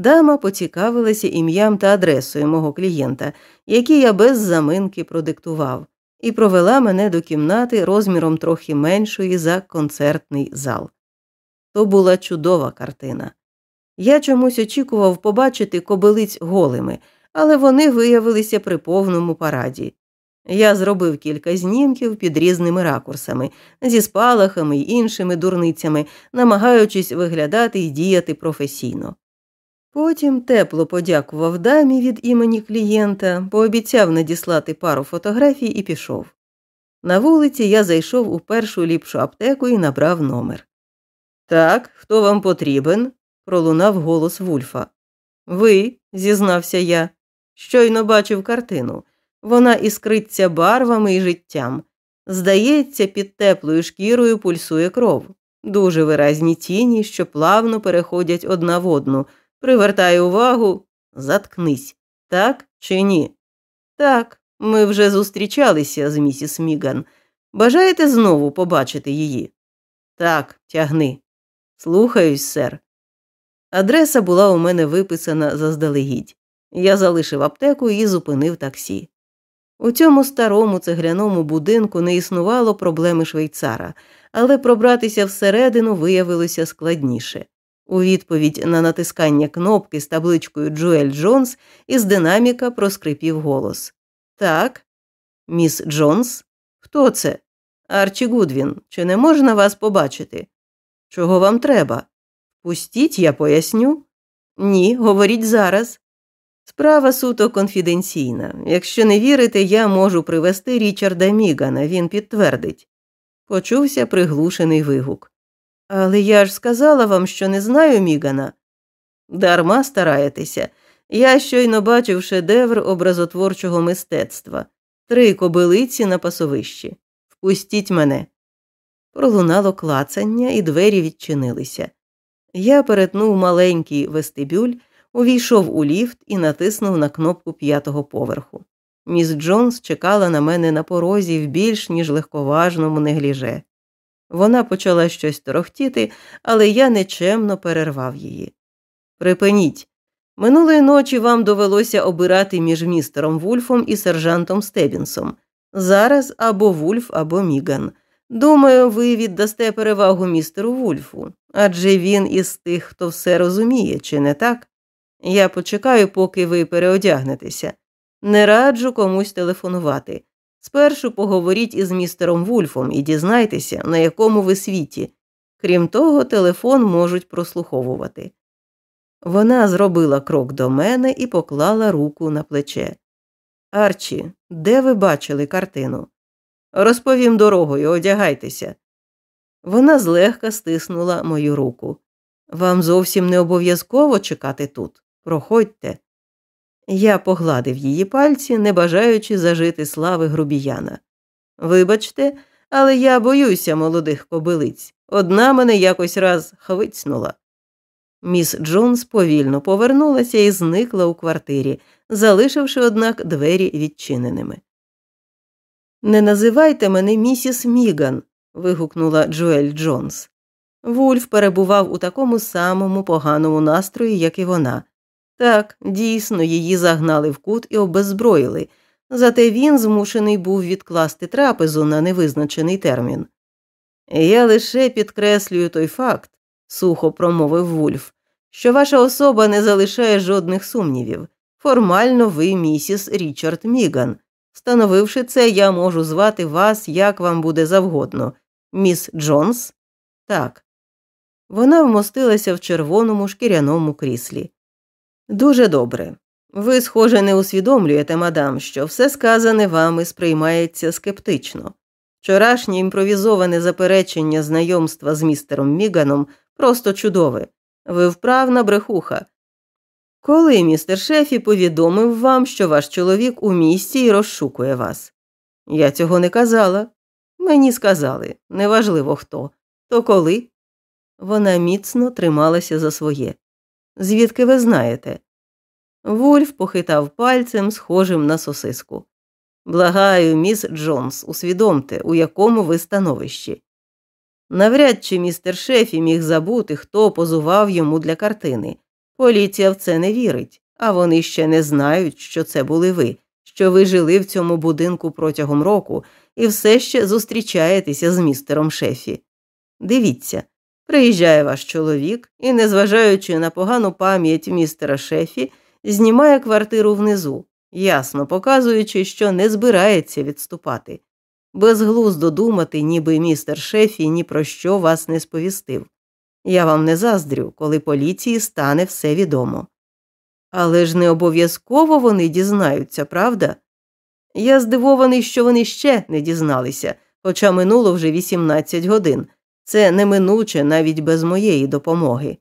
Дама поцікавилася ім'ям та адресою мого клієнта, які я без заминки продиктував, і провела мене до кімнати розміром трохи меншої за концертний зал. То була чудова картина. Я чомусь очікував побачити кобилиць голими, але вони виявилися при повному параді. Я зробив кілька знімків під різними ракурсами, зі спалахами й іншими дурницями, намагаючись виглядати і діяти професійно. Потім тепло подякував дамі від імені клієнта, пообіцяв надіслати пару фотографій і пішов. На вулиці я зайшов у першу ліпшу аптеку і набрав номер. Так, хто вам потрібен? пролунав голос Вульфа. Ви, зізнався я, щойно бачив картину. Вона іскриться барвами і життям. Здається, під теплою шкірою пульсує кров, дуже виразні тіні, що плавно переходять одна в одну. Привертає увагу, заткнись, так чи ні? Так, ми вже зустрічалися з місіс Міган. Бажаєте знову побачити її? Так, тягни. Слухаюсь, сер. Адреса була у мене виписана заздалегідь. Я залишив аптеку і зупинив таксі. У цьому старому цегляному будинку не існувало проблеми швейцара, але пробратися всередину виявилося складніше. У відповідь на натискання кнопки з табличкою Джуель Джонс із динаміка проскрипів голос. Так, міс Джонс? Хто це? Арчі Гудвін, чи не можна вас побачити? Чого вам треба? Пустіть, я поясню. Ні, говоріть зараз. Справа суто конфіденційна. Якщо не вірите, я можу привести Річарда Мігана, він підтвердить. Почувся приглушений вигук. Але я ж сказала вам, що не знаю Мігана. Дарма стараєтеся. Я щойно бачив шедевр образотворчого мистецтва три кобилиці на пасовищі. Впустіть мене. Пролунало клацання, і двері відчинилися. Я перетнув маленький вестибюль, увійшов у ліфт і натиснув на кнопку п'ятого поверху. Міс Джонс чекала на мене на порозі в більш ніж легковажному негліже. Вона почала щось торохтіти, але я нечемно перервав її. Припиніть. Минулої ночі вам довелося обирати між містером Вульфом і сержантом Стебінсом. Зараз або Вульф, або Міган. Думаю, ви віддасте перевагу містеру Вульфу, адже він із тих, хто все розуміє, чи не так? Я почекаю, поки ви переодягнетеся. Не раджу комусь телефонувати. Спершу поговоріть із містером Вульфом і дізнайтеся, на якому ви світі. Крім того, телефон можуть прослуховувати. Вона зробила крок до мене і поклала руку на плече. Арчі, де ви бачили картину? Розповім дорогою, одягайтеся. Вона злегка стиснула мою руку. Вам зовсім не обов'язково чекати тут. Проходьте. Я погладив її пальці, не бажаючи зажити слави грубіяна. Вибачте, але я боюся молодих кобилиць. Одна мене якось раз хвицнула. Міс Джонс повільно повернулася і зникла у квартирі, залишивши, однак, двері відчиненими. Не називайте мене місіс Міган. вигукнула Джоель Джонс. Вульф перебував у такому самому поганому настрої, як і вона. Так, дійсно, її загнали в кут і обеззброїли, зате він змушений був відкласти трапезу на невизначений термін. Я лише підкреслюю той факт, сухо промовив Вульф, що ваша особа не залишає жодних сумнівів. Формально ви місіс Річард Міган. Встановивши це, я можу звати вас, як вам буде завгодно. Міс Джонс? Так. Вона вмостилася в червоному шкіряному кріслі. Дуже добре. Ви, схоже, не усвідомлюєте, мадам, що все сказане вами сприймається скептично. Вчорашнє імпровізоване заперечення знайомства з містером Міганом просто чудове. Ви вправна брехуха. Коли містер Шефі повідомив вам, що ваш чоловік у місті і розшукує вас? Я цього не казала. Мені сказали неважливо хто. То коли? Вона міцно трималася за своє. Звідки ви знаєте? Вульф похитав пальцем, схожим на сосиску. Благаю, міс Джонс, усвідомте, у якому ви становищі. Навряд чи містер Шефі міг забути, хто позував йому для картини. Поліція в це не вірить, а вони ще не знають, що це були ви, що ви жили в цьому будинку протягом року і все ще зустрічаєтеся з містером шефі. Дивіться, приїжджає ваш чоловік і, незважаючи на погану пам'ять містера шефі, знімає квартиру внизу, ясно показуючи, що не збирається відступати. Безглуздо думати, ніби містер шефі ні про що вас не сповістив. Я вам не заздрю, коли поліції стане все відомо. Але ж не обов'язково вони дізнаються, правда? Я здивований, що вони ще не дізналися, хоча минуло вже 18 годин. Це неминуче навіть без моєї допомоги.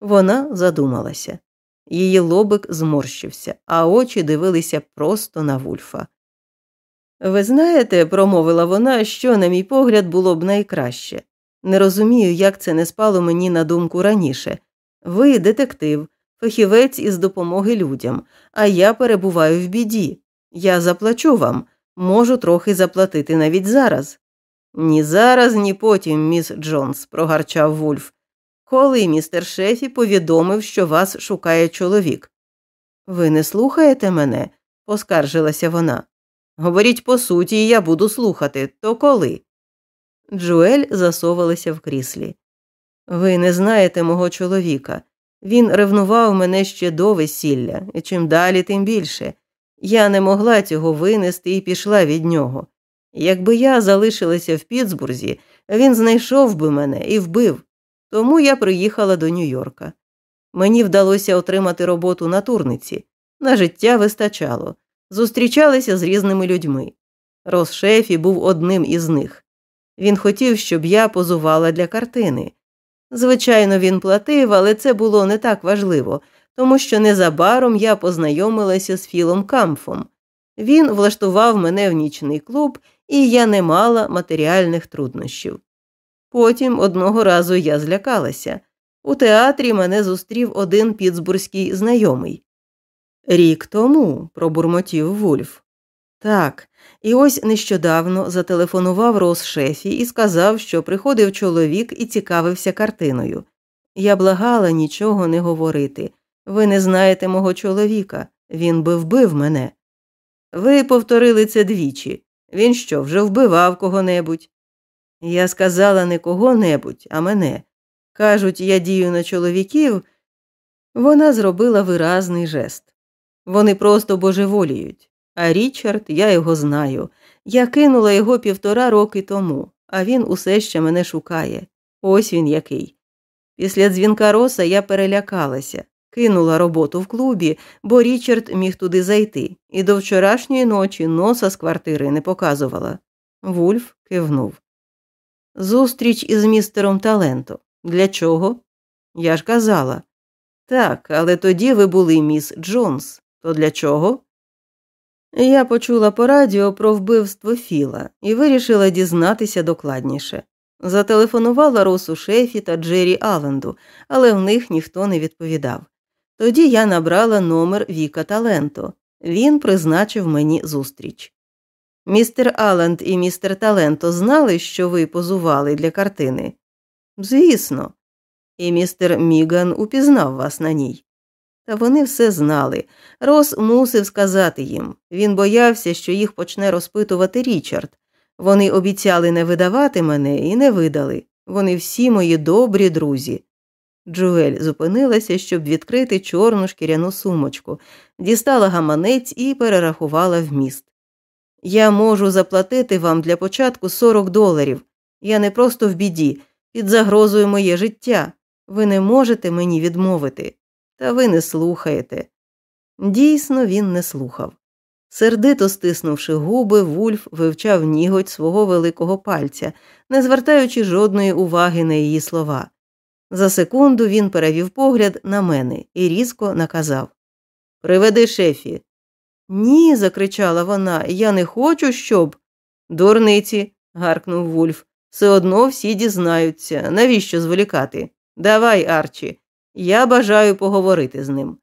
Вона задумалася. Її лобик зморщився, а очі дивилися просто на вульфа. Ви знаєте, промовила вона, що, на мій погляд, було б найкраще. Не розумію, як це не спало мені на думку раніше. Ви детектив, фахівець із допомоги людям, а я перебуваю в біді. Я заплачу вам, можу трохи заплатити навіть зараз. Ні зараз, ні потім, міс Джонс, прогарчав Вульф. Коли містер Шефі повідомив, що вас шукає чоловік. Ви не слухаєте мене? поскаржилася вона. Говоріть по суті, і я буду слухати. То коли? Джуель засовалася в кріслі. Ви не знаєте мого чоловіка. Він ревнував мене ще до весілля, і чим далі, тим більше. Я не могла цього винести і пішла від нього. Якби я залишилася в Пітсбурзі, він знайшов би мене і вбив. Тому я приїхала до Нью-Йорка. Мені вдалося отримати роботу на турниці. На життя вистачало. Зустрічалися з різними людьми. Росшефі був одним із них. Він хотів, щоб я позувала для картини. Звичайно, він платив, але це було не так важливо, тому що незабаром я познайомилася з Філом Камфом. Він влаштував мене в нічний клуб, і я не мала матеріальних труднощів. Потім одного разу я злякалася. У театрі мене зустрів один підсбурзький знайомий. Рік тому, пробурмотів Вульф. Так, і ось нещодавно зателефонував Рос шефі і сказав, що приходив чоловік і цікавився картиною. Я благала нічого не говорити. Ви не знаєте мого чоловіка, він би вбив мене. Ви повторили це двічі. Він що, вже вбивав кого-небудь? Я сказала не кого-небудь, а мене. Кажуть, я дію на чоловіків. Вона зробила виразний жест. Вони просто божеволіють. А Річард, я його знаю. Я кинула його півтора роки тому, а він усе ще мене шукає. Ось він який. Після дзвінка роса я перелякалася, кинула роботу в клубі, бо Річард міг туди зайти, і до вчорашньої ночі носа з квартири не показувала. Вульф кивнув. Зустріч із містером Таленто. Для чого? Я ж казала. Так, але тоді ви були міс Джонс. То для чого? Я почула по радіо про вбивство Філа і вирішила дізнатися докладніше. Зателефонувала Росу Шефі та Джері Алленду, але в них ніхто не відповідав. Тоді я набрала номер Віка Таленто. Він призначив мені зустріч. Містер Алленд і містер Таленто знали, що ви позували для картини? Звісно, і містер Міган упізнав вас на ній. Та вони все знали. Рос мусив сказати їм. Він боявся, що їх почне розпитувати Річард. Вони обіцяли не видавати мене і не видали. Вони всі мої добрі друзі. Джуель зупинилася, щоб відкрити чорну шкіряну сумочку, дістала гаманець і перерахувала вміст. Я можу заплатити вам для початку 40 доларів. Я не просто в біді, під загрозою моє життя. Ви не можете мені відмовити. Та ви не слухаєте. Дійсно, він не слухав. Сердито стиснувши губи, Вульф вивчав ніготь свого великого пальця, не звертаючи жодної уваги на її слова. За секунду він перевів погляд на мене і різко наказав Приведи шефі. Ні, закричала вона, я не хочу, щоб. Дурниці. гаркнув Вульф. Все одно всі дізнаються. Навіщо зволікати? Давай, Арчі, я бажаю поговорити з ним.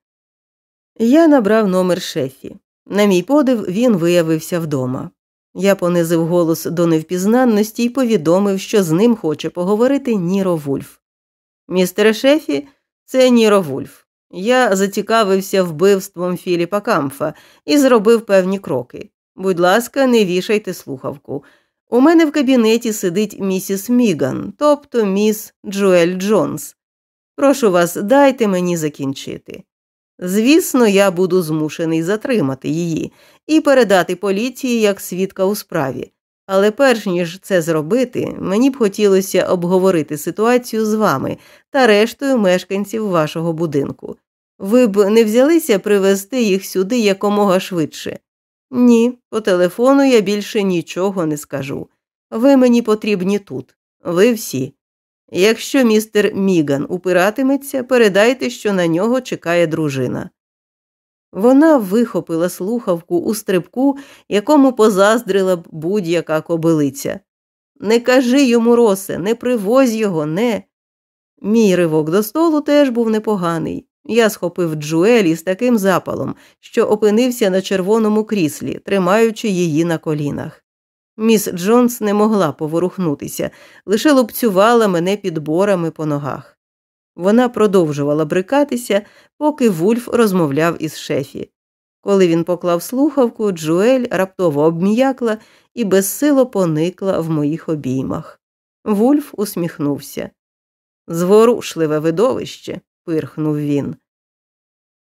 Я набрав номер шефі. На мій подив, він виявився вдома. Я понизив голос до невпізнанності і повідомив, що з ним хоче поговорити Ніро Вульф. Містере шефі, це Ніро Вульф. Я зацікавився вбивством Філіпа Камфа і зробив певні кроки. Будь ласка, не вішайте слухавку. У мене в кабінеті сидить місіс Міган, тобто міс Джуель Джонс. Прошу вас, дайте мені закінчити. Звісно, я буду змушений затримати її і передати поліції як свідка у справі. Але перш ніж це зробити, мені б хотілося обговорити ситуацію з вами та рештою мешканців вашого будинку. Ви б не взялися привезти їх сюди якомога швидше. Ні, по телефону я більше нічого не скажу. Ви мені потрібні тут, ви всі. Якщо містер Міган упиратиметься, передайте, що на нього чекає дружина. Вона вихопила слухавку у стрибку, якому позаздрила б будь-яка кобилиця. Не кажи йому, росе, не привозь його, не. Мій ривок до столу теж був непоганий. Я схопив Джуелі з таким запалом, що опинився на червоному кріслі, тримаючи її на колінах. Міс Джонс не могла поворухнутися, лише лупцювала мене підборами по ногах. Вона продовжувала брикатися, поки Вульф розмовляв із шефі. Коли він поклав слухавку, Джуель раптово обм'якла і безсило поникла в моїх обіймах. Вульф усміхнувся. Зворушливе видовище, пирхнув він.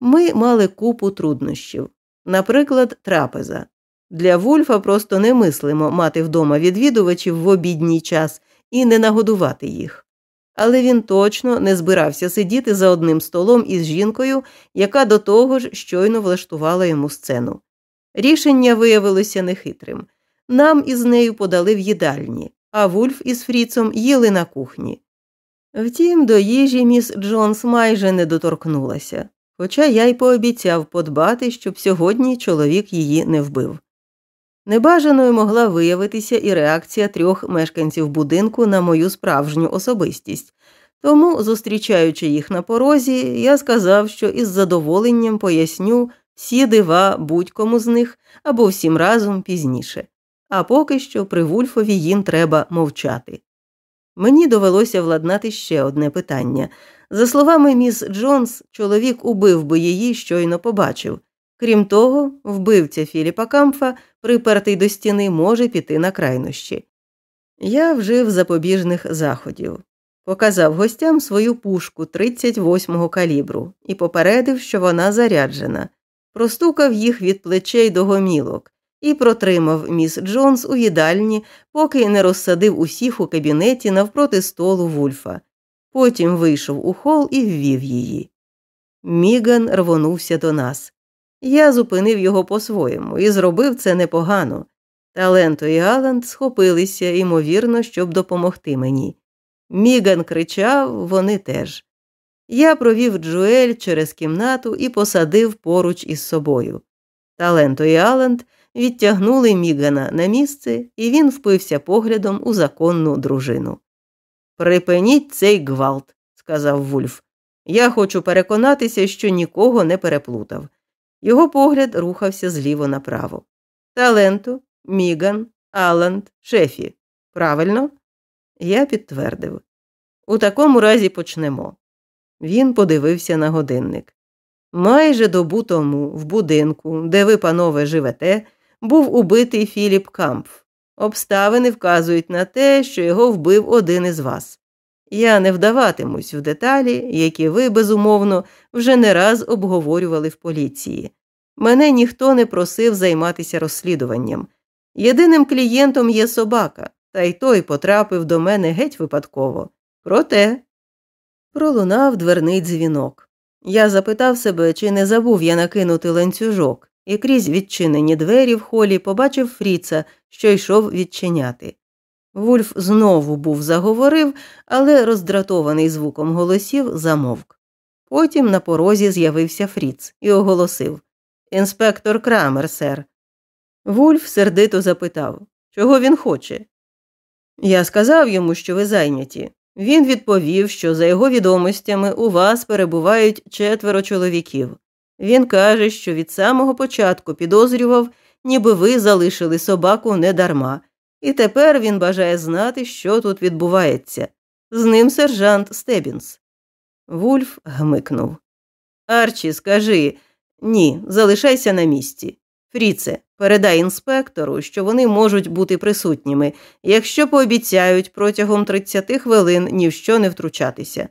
Ми мали купу труднощів, наприклад, трапеза. Для Вульфа просто немислимо мати вдома відвідувачів в обідній час і не нагодувати їх. Але він точно не збирався сидіти за одним столом із жінкою, яка до того ж щойно влаштувала йому сцену. Рішення виявилося нехитрим. Нам із нею подали в їдальні, а Вульф із Фріцом їли на кухні. Втім, до їжі міс Джонс майже не доторкнулася, хоча я й пообіцяв подбати, щоб сьогодні чоловік її не вбив. Небажаною могла виявитися і реакція трьох мешканців будинку на мою справжню особистість, тому, зустрічаючи їх на порозі, я сказав, що із задоволенням поясню всі дива будь-кому з них або всім разом пізніше, а поки що при Вульфові їм треба мовчати. Мені довелося владнати ще одне питання. За словами міс Джонс, чоловік убив би її, щойно побачив. Крім того, вбивця Філіпа Камфа, припертий до стіни, може піти на крайнощі. Я вжив запобіжних заходів, показав гостям свою пушку 38-го калібру і попередив, що вона заряджена, простукав їх від плечей до гомілок і протримав міс Джонс у їдальні, поки не розсадив усіх у кабінеті навпроти столу Вульфа. Потім вийшов у хол і ввів її. Міган рвонувся до нас. Я зупинив його по-своєму і зробив це непогано. Таленто і Галанд схопилися, ймовірно, щоб допомогти мені. Міган кричав, вони теж. Я провів Джуель через кімнату і посадив поруч із собою. Таленто і Аланд відтягнули Мігана на місце, і він впився поглядом у законну дружину. Припиніть цей гвалт, сказав Вульф. Я хочу переконатися, що нікого не переплутав. Його погляд рухався зліво направо. Таленто, Міган, Аланд, Шефі. Правильно? Я підтвердив. У такому разі почнемо. Він подивився на годинник. Майже добу тому, в будинку, де ви, панове, живете, був убитий Філіп Кампф. Обставини вказують на те, що його вбив один із вас. Я не вдаватимусь в деталі, які ви, безумовно, вже не раз обговорювали в поліції. Мене ніхто не просив займатися розслідуванням. Єдиним клієнтом є собака, та й той потрапив до мене геть випадково. Проте пролунав дверний дзвінок. Я запитав себе, чи не забув я накинути ланцюжок, і крізь відчинені двері в холі побачив Фріца, що йшов відчиняти. Вульф знову був заговорив, але роздратований звуком голосів замовк. Потім на порозі з'явився Фріц і оголосив Інспектор Крамер, сер. Вульф сердито запитав, чого він хоче. Я сказав йому, що ви зайняті. Він відповів, що за його відомостями у вас перебувають четверо чоловіків. Він каже, що від самого початку підозрював, ніби ви залишили собаку недарма, і тепер він бажає знати, що тут відбувається. З ним сержант Стебінс. Вульф гмикнув. Арчі, скажи ні, залишайся на місці. Фріце, передай інспектору, що вони можуть бути присутніми, якщо пообіцяють протягом 30 хвилин ні в що не втручатися.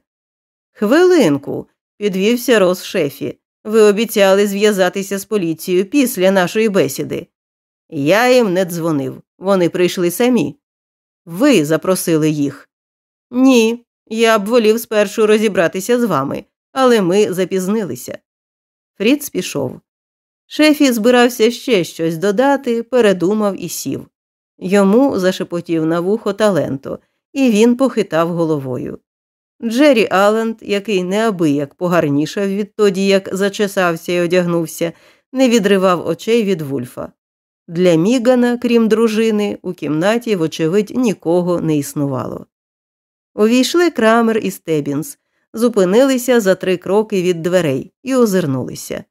Хвилинку, підвівся Рос шефі. Ви обіцяли зв'язатися з поліцією після нашої бесіди. Я їм не дзвонив. Вони прийшли самі. Ви запросили їх. Ні, я б волів спершу розібратися з вами, але ми запізнилися. Фріц пішов. Шефі збирався ще щось додати, передумав і сів. Йому зашепотів на вухо таленто, і він похитав головою. Джері Алленд, який неабияк погарнішав відтоді, як зачесався і одягнувся, не відривав очей від вульфа. Для Мігана, крім дружини, у кімнаті, вочевидь, нікого не існувало. Увійшли крамер і Стебінс, зупинилися за три кроки від дверей і озирнулися.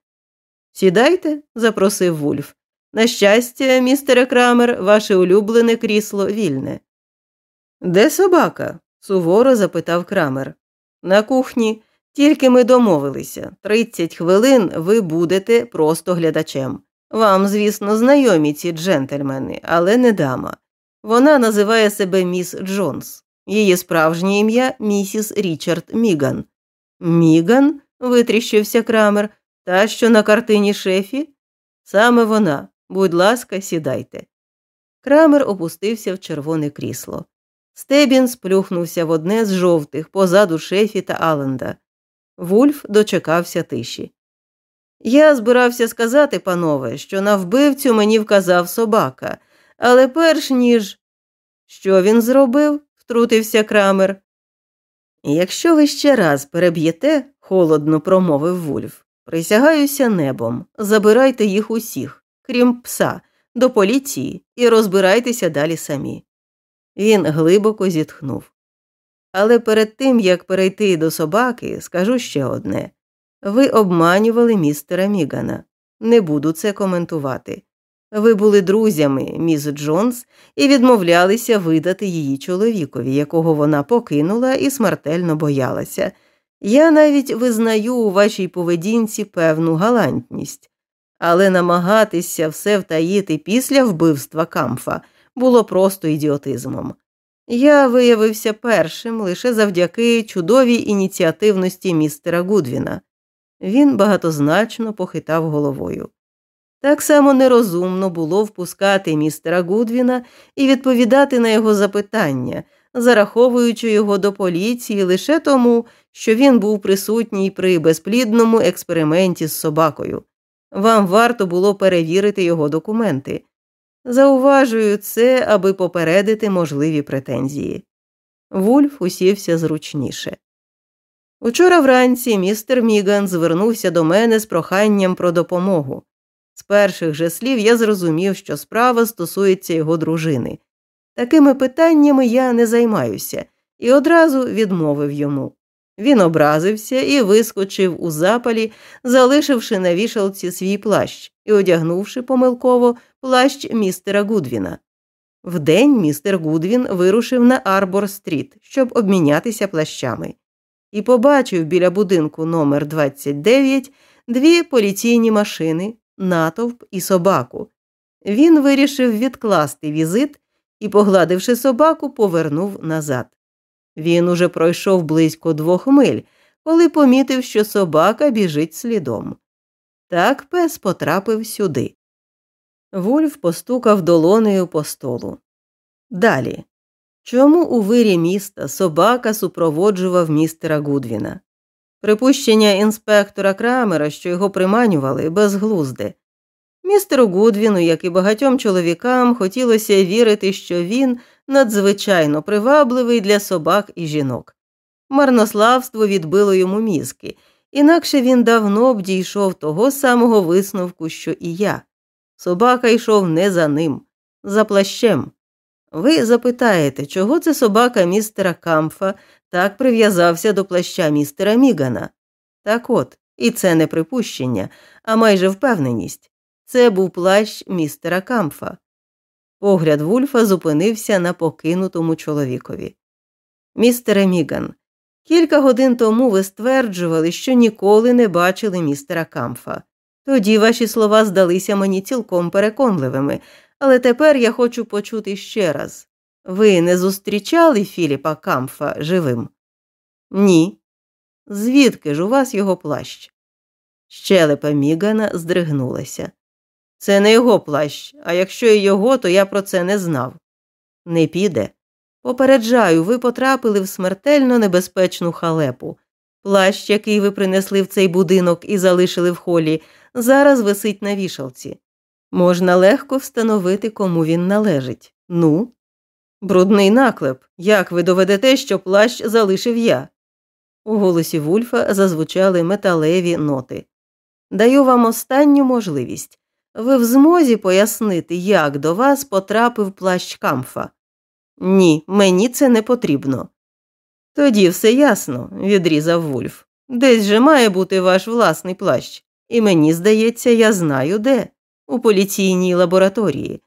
Сідайте, запросив Вульф. На щастя, містере Крамер, ваше улюблене крісло вільне. Де собака? суворо запитав крамер. На кухні. Тільки ми домовилися. Тридцять хвилин ви будете просто глядачем. Вам, звісно, знайомі ці джентльмени, але не дама. Вона називає себе міс Джонс. Її справжнє ім'я місіс Річард Міган. Міган? витріщився крамер. Та, що на картині шефі? Саме вона. Будь ласка, сідайте. Крамер опустився в червоне крісло. Стебін сплюхнувся в одне з жовтих позаду шефі та Аленда. Вульф дочекався тиші. Я збирався сказати, панове, що на вбивцю мені вказав собака, але перш ніж. Що він зробив? втрутився крамер. Якщо ви ще раз переб'єте, холодно промовив Вульф, присягаюся небом, забирайте їх усіх, крім пса, до поліції і розбирайтеся далі самі. Він глибоко зітхнув. Але перед тим, як перейти до собаки, скажу ще одне ви обманювали містера Мігана. Не буду це коментувати. Ви були друзями, міс Джонс, і відмовлялися видати її чоловікові, якого вона покинула і смертельно боялася. Я навіть визнаю у вашій поведінці певну галантність, але намагатися все втаїти після вбивства камфа було просто ідіотизмом. Я виявився першим лише завдяки чудовій ініціативності містера Гудвіна. Він багатозначно похитав головою. Так само нерозумно було впускати містера Гудвіна і відповідати на його запитання, зараховуючи його до поліції лише тому, що він був присутній при безплідному експерименті з собакою. Вам варто було перевірити його документи. Зауважую це, аби попередити можливі претензії. Вульф усівся зручніше. Учора вранці містер Міган звернувся до мене з проханням про допомогу. З перших же слів я зрозумів, що справа стосується його дружини. Такими питаннями я не займаюся, і одразу відмовив йому. Він образився і вискочив у запалі, залишивши на вішалці свій плащ і одягнувши помилково плащ містера Гудвіна. Вдень містер Гудвін вирушив на Арбор Стріт, щоб обмінятися плащами, і побачив біля будинку номер 29 дві поліційні машини, натовп і собаку. Він вирішив відкласти візит і, погладивши собаку, повернув назад. Він уже пройшов близько двох миль, коли помітив, що собака біжить слідом. Так пес потрапив сюди. Вульф постукав долонею по столу. Далі. Чому у вирі міста собака супроводжував містера Гудвіна? Припущення інспектора Крамера, що його приманювали, безглузде. Містеру Гудвіну, як і багатьом чоловікам, хотілося вірити, що він надзвичайно привабливий для собак і жінок. Марнославство відбило йому мізки, інакше він давно б дійшов того самого висновку, що і я. Собака йшов не за ним, за плащем. Ви запитаєте, чого це собака містера Камфа так прив'язався до плаща містера Мігана? Так от, і це не припущення, а майже впевненість. Це був плащ містера Камфа. Погляд Вульфа зупинився на покинутому чоловікові. Містере Міган, Кілька годин тому ви стверджували, що ніколи не бачили містера Камфа. Тоді ваші слова здалися мені цілком переконливими, але тепер я хочу почути ще раз ви не зустрічали Філіпа Камфа живим? Ні. Звідки ж у вас його плащ? Щелепа Мігана здригнулася. Це не його плащ, а якщо і його, то я про це не знав. Не піде. Попереджаю, ви потрапили в смертельно небезпечну халепу. Плащ, який ви принесли в цей будинок і залишили в холі, зараз висить на вішалці. Можна легко встановити, кому він належить. Ну, брудний наклеп. Як ви доведете, що плащ залишив я? У голосі Вульфа зазвучали металеві ноти. Даю вам останню можливість. Ви в змозі пояснити, як до вас потрапив плащ камфа? Ні, мені це не потрібно. Тоді все ясно, відрізав Вульф. Десь же має бути ваш власний плащ, і мені здається, я знаю де, у поліційній лабораторії.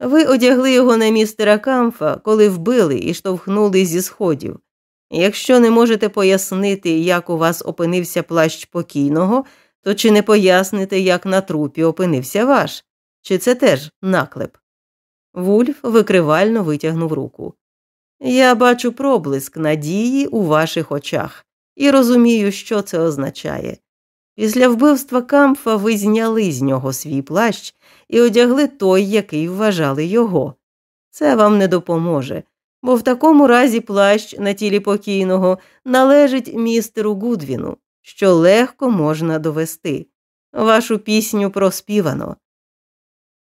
Ви одягли його на містера Камфа, коли вбили і штовхнули зі сходів. Якщо не можете пояснити, як у вас опинився плащ покійного, то чи не поясните, як на трупі опинився ваш? Чи це теж наклеп? Вульф викривально витягнув руку. Я бачу проблиск надії у ваших очах і розумію, що це означає. Після вбивства камфа ви зняли з нього свій плащ і одягли той, який вважали його. Це вам не допоможе, бо в такому разі плащ на тілі покійного належить містеру Гудвіну, що легко можна довести. Вашу пісню проспівано.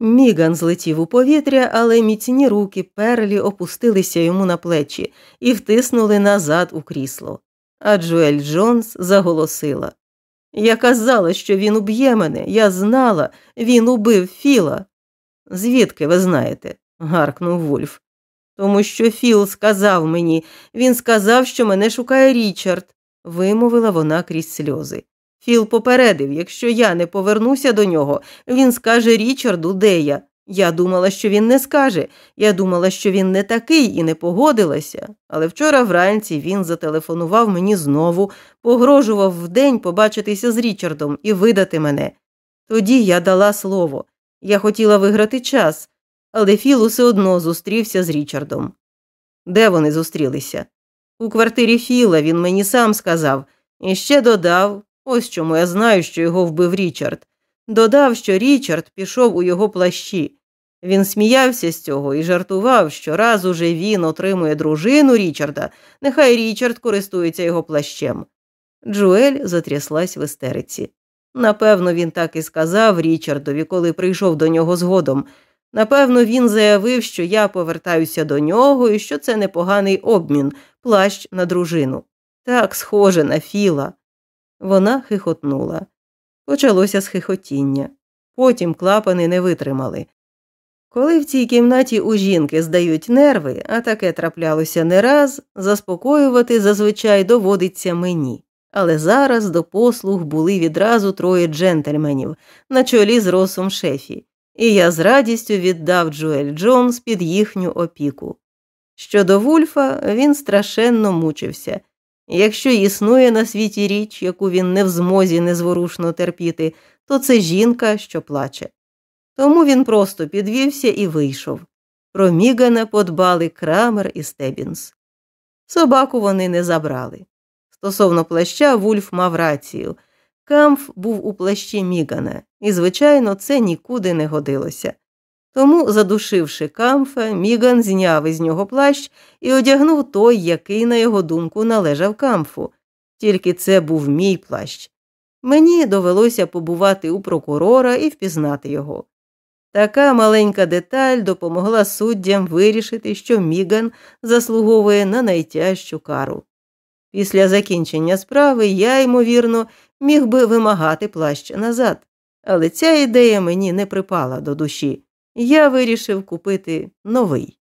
Міган злетів у повітря, але міцні руки перлі опустилися йому на плечі і втиснули назад у крісло. А Джуель Джонс заголосила Я казала, що він уб'є мене, я знала, він убив Філа. Звідки ви знаєте? гаркнув Вульф. Тому що Філ сказав мені, він сказав, що мене шукає Річард, вимовила вона крізь сльози. Філ попередив, якщо я не повернуся до нього, він скаже Річарду, де я. Я думала, що він не скаже. Я думала, що він не такий і не погодилася. Але вчора вранці він зателефонував мені знову, погрожував вдень побачитися з Річардом і видати мене. Тоді я дала слово. Я хотіла виграти час, але Філ усе одно зустрівся з Річардом. Де вони зустрілися? У квартирі Філа він мені сам сказав, і ще додав, Ось чому я знаю, що його вбив Річард. Додав, що Річард пішов у його плащі. Він сміявся з цього і жартував, що раз уже він отримує дружину Річарда, нехай Річард користується його плащем. Джуель затряслась в істериці. Напевно, він так і сказав Річардові, коли прийшов до нього згодом. Напевно, він заявив, що я повертаюся до нього і що це непоганий обмін, плащ на дружину. Так схоже на Філа. Вона хихотнула. Почалося схихотіння. Потім клапани не витримали. Коли в цій кімнаті у жінки здають нерви, а таке траплялося не раз, заспокоювати зазвичай доводиться мені. Але зараз до послуг були відразу троє джентльменів на чолі з росом шефі, і я з радістю віддав Джуель Джонс під їхню опіку. Щодо Вульфа, він страшенно мучився. Якщо існує на світі річ, яку він не в змозі незворушно терпіти, то це жінка, що плаче. Тому він просто підвівся і вийшов. Про Мігана подбали Крамер і Стебінс. Собаку вони не забрали. Стосовно плаща, Вульф мав рацію. Камф був у плащі Мігана, і, звичайно, це нікуди не годилося. Тому, задушивши камфа, Міган зняв із нього плащ і одягнув той, який, на його думку, належав камфу. Тільки це був мій плащ. Мені довелося побувати у прокурора і впізнати його. Така маленька деталь допомогла суддям вирішити, що Міган заслуговує на найтяжчу кару. Після закінчення справи я, ймовірно, міг би вимагати плащ назад, але ця ідея мені не припала до душі я вирішив купити новий.